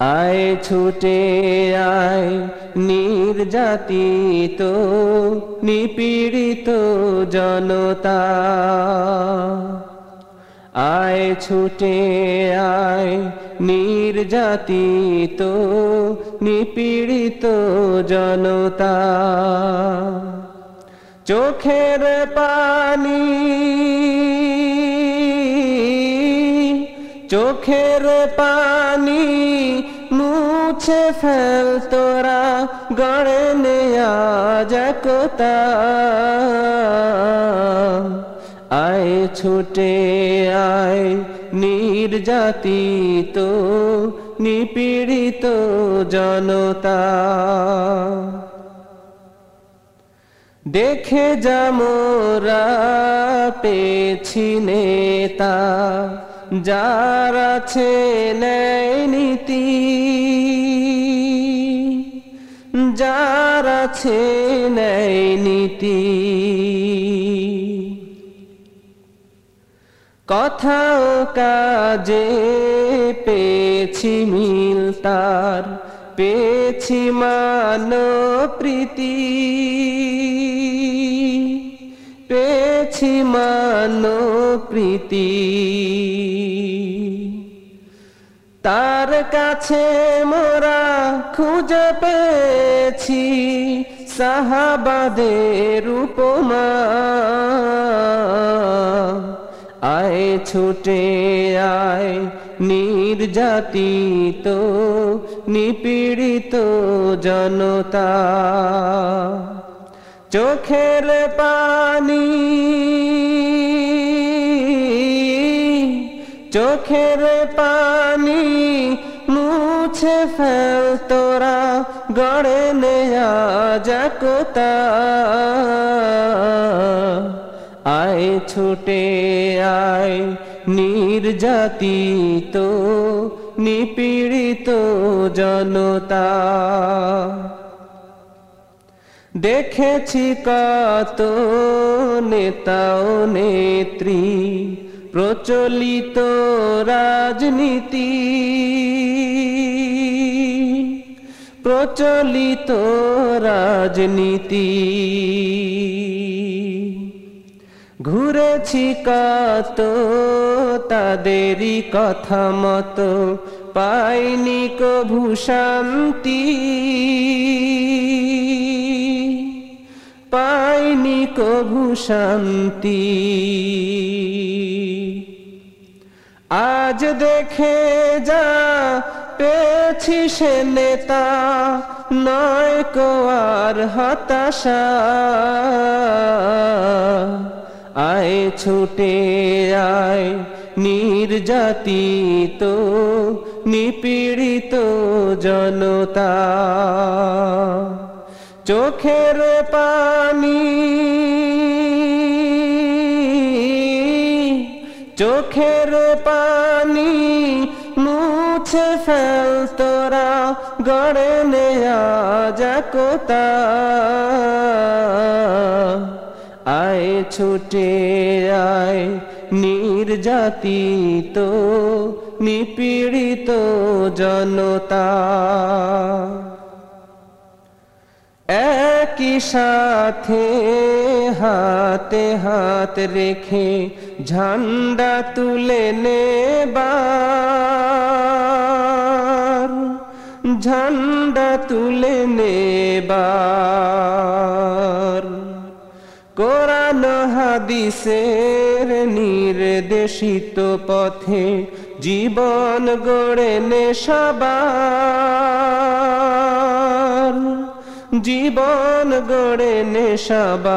আয় ছুটে আয় নির্যাতিত নিপীড়িত জনতা। আয় ছুটে আয় নির্যাতিত নিপীড়িত জনতা। চোখের পানি চোখের পানি মুছে ফেল তোরা, গড়ে নেয়া আয় ছুটে আয় নির্যাতিত নিপীড়িত জনতা। দেখে যামরা পেছি নেতা যার আছে নীতি যার আছে নীতি। কথাও কাজে পেছি মিল তার পেছি মান পেছি মান প্রীতি তার কাছে মোরা খুঁজে পেয়েছি সাহাবাদের উপমা। আয় ছুটে আয় নির্যাতিত, নিপীড়িত জনতা। চোখের পানি চোখের পানি মুছে ফেল তোরা, গড়ে নেয়া জাকতা আয় ছুটে আয় নির্যাতিত নিপীড়িত জনতা। দেখেছি কত নেতাও নেত্রী, প্রচলিত রাজনীতি। প্রচলিত রাজনীতি। ঘুরেছি কত, তাদেরই কথা মতো, পাইনি কভু শান্তি। কভু শান্তি। আজ দেখে যা পেয়েছি সে নেতা, নয় কোয়ার হতাশা। আয় ছুটে, আয় নির্যাতিত, নিপীড়িত জনতা। চোখের পানি। চোখের পানি মুছে ফেল তোরা গড়ে নেয়া জাকতা আয় ছুটে আয় নির্যাতিত, নিপীড়িত জনতা। একই সাথে হাতে হাত রেখে ঝান্ডা তুলে নেবার ঝান্ডা তুলে নেবার কোরআন হাদিসের নির্দেশিত পথে জীবন গড়ে নেশাবার জীবন গড়ে নেশাবার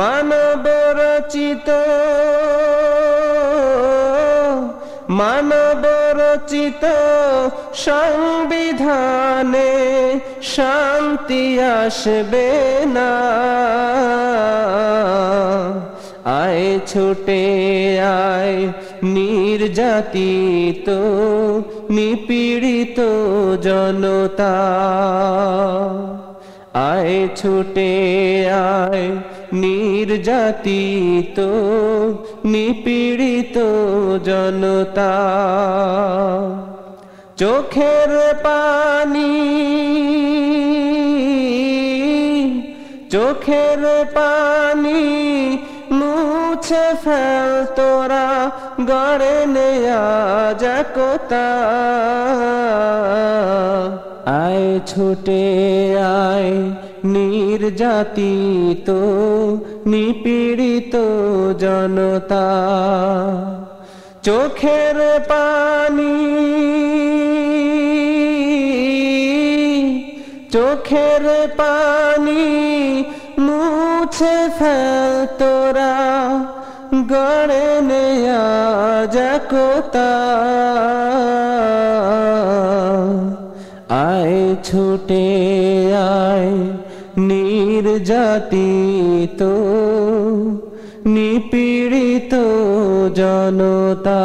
মানব রচিত মানব রচিত সংবিধানে শান্তি আসবে না। আয়, ছুটে আয়, নির্যাতিত, নিপীড়িত জনতা। আয়, ছুটে আয়, নির্যাতিত, নিপীড়িত জনতা। চোখের পানি চোখের পানি মুছে ফেল, তোরা গড়ে নেয়া যাকতা আয় ছুটে, আয় নির্যাতিত নিপীড়িত জনতা। চোখের পানি চোখের পানি মুছে ফেল তোরা গড়ে নেয়া যাকতা আয় ছুটে আয় নির্যাতিত নিপীড়িত জনতা।